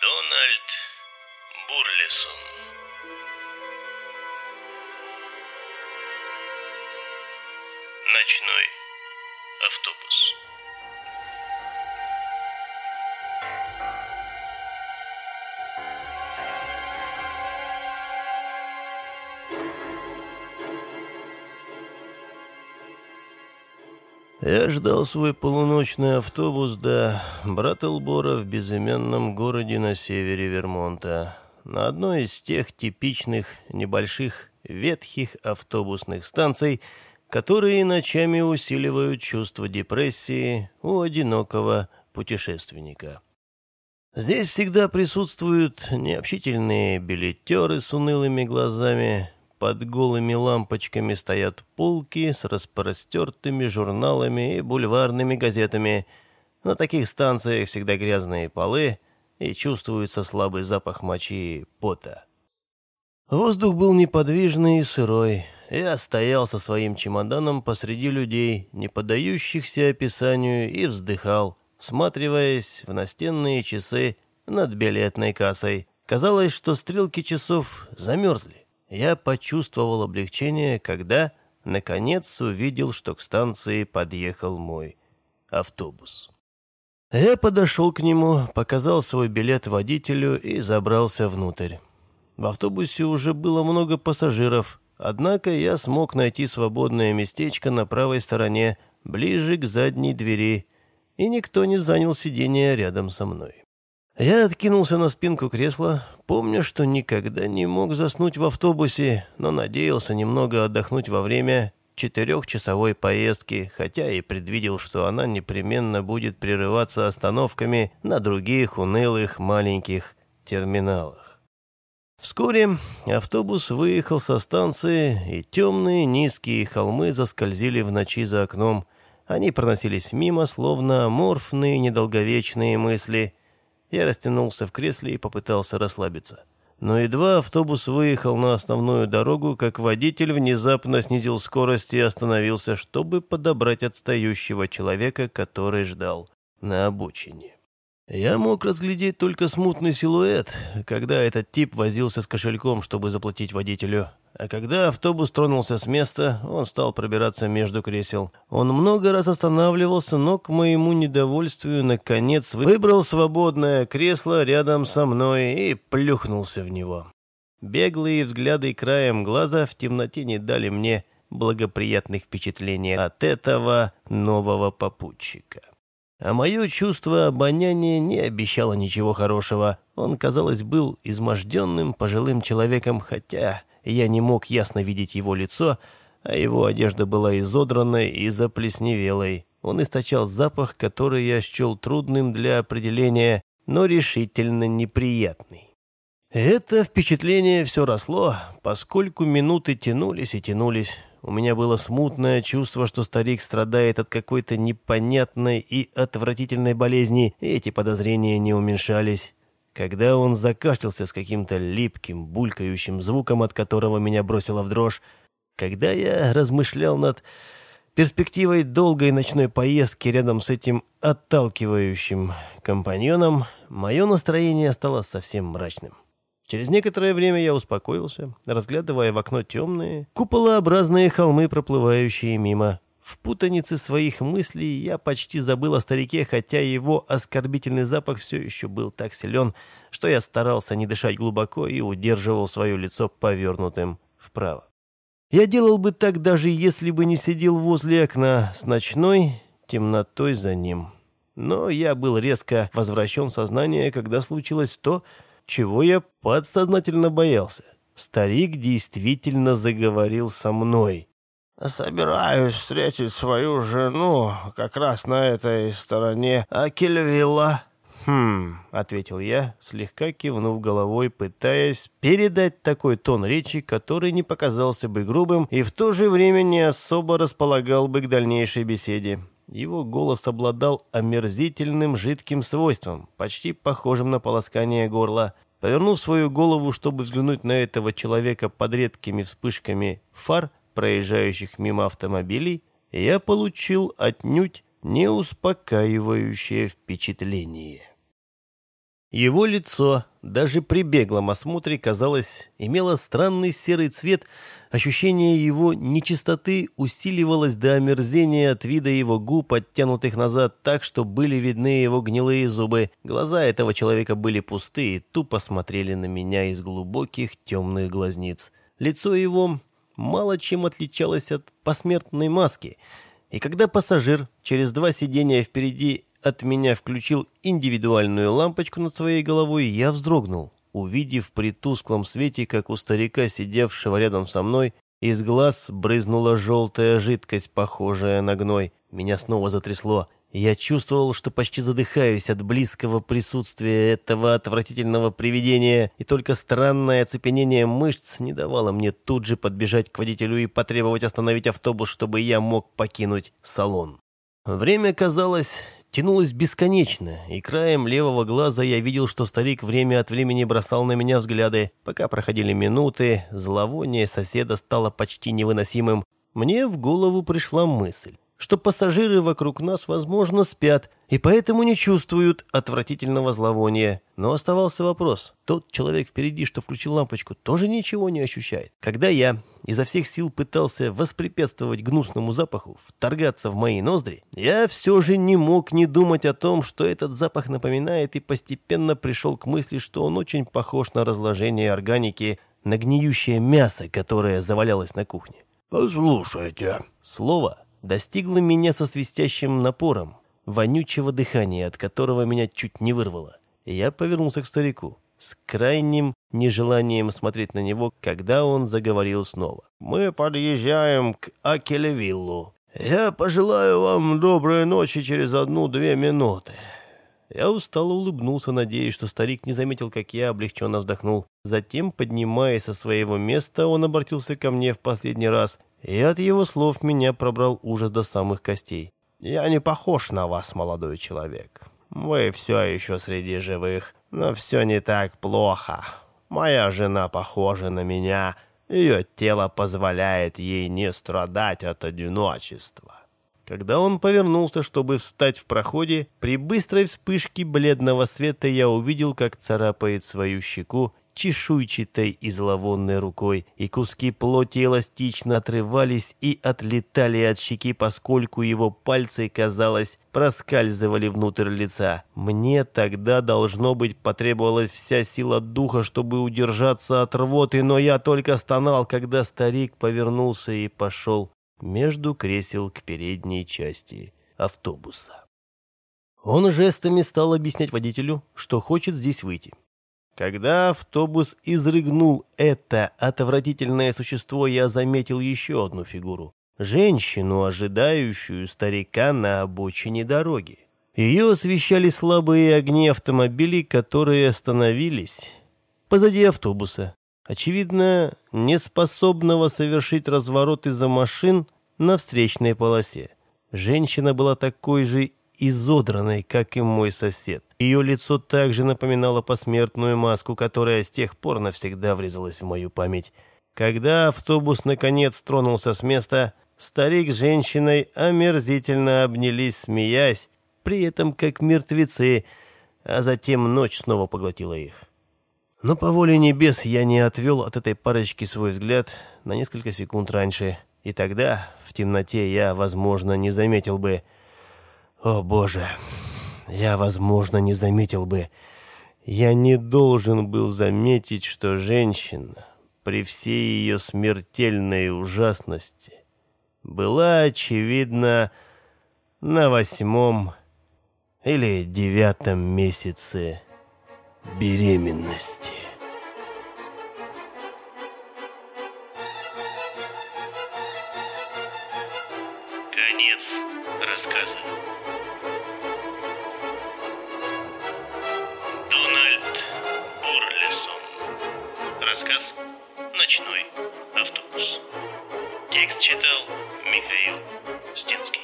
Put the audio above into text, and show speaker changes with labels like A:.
A: Дональд Бурлисон Ночной автобус
B: Я ждал свой полуночный автобус до Браттлбора в безыменном городе на севере Вермонта, на одной из тех типичных небольших ветхих автобусных станций, которые ночами усиливают чувство депрессии у одинокого путешественника. Здесь всегда присутствуют необщительные билетеры с унылыми глазами, под голыми лампочками стоят полки с распростертыми журналами и бульварными газетами. На таких станциях всегда грязные полы и чувствуется слабый запах мочи и пота. Воздух был неподвижный и сырой. Я стоял со своим чемоданом посреди людей, не поддающихся описанию, и вздыхал, всматриваясь в настенные часы над билетной кассой. Казалось, что стрелки часов замерзли. Я почувствовал облегчение, когда, наконец, увидел, что к станции подъехал мой автобус. Я подошел к нему, показал свой билет водителю и забрался внутрь. В автобусе уже было много пассажиров, однако я смог найти свободное местечко на правой стороне, ближе к задней двери, и никто не занял сиденье рядом со мной. Я откинулся на спинку кресла, помня, что никогда не мог заснуть в автобусе, но надеялся немного отдохнуть во время четырехчасовой поездки, хотя и предвидел, что она непременно будет прерываться остановками на других унылых маленьких терминалах. Вскоре автобус выехал со станции, и темные низкие холмы заскользили в ночи за окном. Они проносились мимо, словно аморфные недолговечные мысли — я растянулся в кресле и попытался расслабиться. Но едва автобус выехал на основную дорогу, как водитель внезапно снизил скорость и остановился, чтобы подобрать отстающего человека, который ждал на обочине. Я мог разглядеть только смутный силуэт, когда этот тип возился с кошельком, чтобы заплатить водителю. А когда автобус тронулся с места, он стал пробираться между кресел. Он много раз останавливался, но к моему недовольствию, наконец, выбрал свободное кресло рядом со мной и плюхнулся в него. Беглые взгляды краем глаза в темноте не дали мне благоприятных впечатлений от этого нового попутчика. А мое чувство обоняния не обещало ничего хорошего. Он, казалось, был изможденным пожилым человеком, хотя я не мог ясно видеть его лицо, а его одежда была изодранной и заплесневелой. Он источал запах, который я счел трудным для определения, но решительно неприятный. Это впечатление все росло, поскольку минуты тянулись и тянулись. У меня было смутное чувство, что старик страдает от какой-то непонятной и отвратительной болезни, и эти подозрения не уменьшались. Когда он закашлялся с каким-то липким, булькающим звуком, от которого меня бросило в дрожь, когда я размышлял над перспективой долгой ночной поездки рядом с этим отталкивающим компаньоном, мое настроение стало совсем мрачным. Через некоторое время я успокоился, разглядывая в окно темные, куполообразные холмы, проплывающие мимо. В путанице своих мыслей я почти забыл о старике, хотя его оскорбительный запах все еще был так силен, что я старался не дышать глубоко и удерживал свое лицо повернутым вправо. Я делал бы так, даже если бы не сидел возле окна с ночной темнотой за ним. Но я был резко возвращен в сознание, когда случилось то, чего я подсознательно боялся. Старик действительно заговорил со мной. «Собираюсь встретить свою жену как раз на этой стороне Акельвилла». «Хм», — ответил я, слегка кивнув головой, пытаясь передать такой тон речи, который не показался бы грубым и в то же время не особо располагал бы к дальнейшей беседе. Его голос обладал омерзительным жидким свойством, почти похожим на полоскание горла. Повернув свою голову, чтобы взглянуть на этого человека под редкими вспышками фар, проезжающих мимо автомобилей, я получил отнюдь неуспокаивающее впечатление. Его лицо, даже при беглом осмотре, казалось, имело странный серый цвет, ощущение его нечистоты усиливалось до омерзения от вида его губ, оттянутых назад так, что были видны его гнилые зубы. Глаза этого человека были пустые и тупо смотрели на меня из глубоких темных глазниц. Лицо его мало чем отличалось от посмертной маски, и когда пассажир через два сидения впереди от меня включил индивидуальную лампочку над своей головой, я вздрогнул, увидев при тусклом свете, как у старика, сидевшего рядом со мной, из глаз брызнула желтая жидкость, похожая на гной. Меня снова затрясло. Я чувствовал, что почти задыхаюсь от близкого присутствия этого отвратительного привидения, и только странное оцепенение мышц не давало мне тут же подбежать к водителю и потребовать остановить автобус, чтобы я мог покинуть салон. Время, казалось, тянулось бесконечно, и краем левого глаза я видел, что старик время от времени бросал на меня взгляды. Пока проходили минуты, зловоние соседа стало почти невыносимым. Мне в голову пришла мысль что пассажиры вокруг нас, возможно, спят и поэтому не чувствуют отвратительного зловония. Но оставался вопрос. Тот человек впереди, что включил лампочку, тоже ничего не ощущает. Когда я изо всех сил пытался воспрепятствовать гнусному запаху, вторгаться в мои ноздри, я все же не мог не думать о том, что этот запах напоминает, и постепенно пришел к мысли, что он очень похож на разложение органики, на гниющее мясо, которое завалялось на кухне.
C: «Послушайте».
B: Слово достигла меня со свистящим напором, вонючего дыхания, от которого меня чуть не вырвало. Я повернулся к старику с крайним нежеланием смотреть на него, когда он заговорил снова. «Мы подъезжаем к Акелевиллу. Я пожелаю вам доброй ночи через одну-две минуты». Я устало улыбнулся, надеясь, что старик не заметил, как я облегченно вздохнул. Затем, поднимаясь со своего места, он обратился ко мне в последний раз и от его слов меня пробрал ужас до самых костей. «Я не похож на вас, молодой человек. Вы все еще среди живых, но все не так плохо. Моя жена похожа на меня, ее тело позволяет ей не страдать от одиночества». Когда он повернулся, чтобы встать в проходе, при быстрой вспышке бледного света я увидел, как царапает свою щеку чешуйчатой и зловонной рукой, и куски плоти эластично отрывались и отлетали от щеки, поскольку его пальцы, казалось, проскальзывали внутрь лица. Мне тогда, должно быть, потребовалась вся сила духа, чтобы удержаться от рвоты, но я только стонал, когда старик повернулся и пошел между кресел к передней части автобуса. Он жестами стал объяснять водителю, что хочет здесь выйти. Когда автобус изрыгнул это отвратительное существо, я заметил еще одну фигуру. Женщину, ожидающую старика на обочине дороги. Ее освещали слабые огни автомобилей, которые остановились позади автобуса. Очевидно, неспособного совершить разворот из-за машин на встречной полосе. Женщина была такой же изодранной, как и мой сосед. Ее лицо также напоминало посмертную маску, которая с тех пор навсегда врезалась в мою память. Когда автобус наконец тронулся с места, старик с женщиной омерзительно обнялись, смеясь, при этом как мертвецы, а затем ночь снова поглотила их. Но по воле небес я не отвел от этой парочки свой взгляд на несколько секунд раньше, и тогда, в темноте, я, возможно, не заметил бы, о, Боже, я, возможно, не заметил бы. Я не должен был заметить, что женщина, при всей ее смертельной ужасности, была, очевидно, на восьмом или девятом месяце беременности.
A: Рассказ «Ночной автобус». Текст читал Михаил Стенский.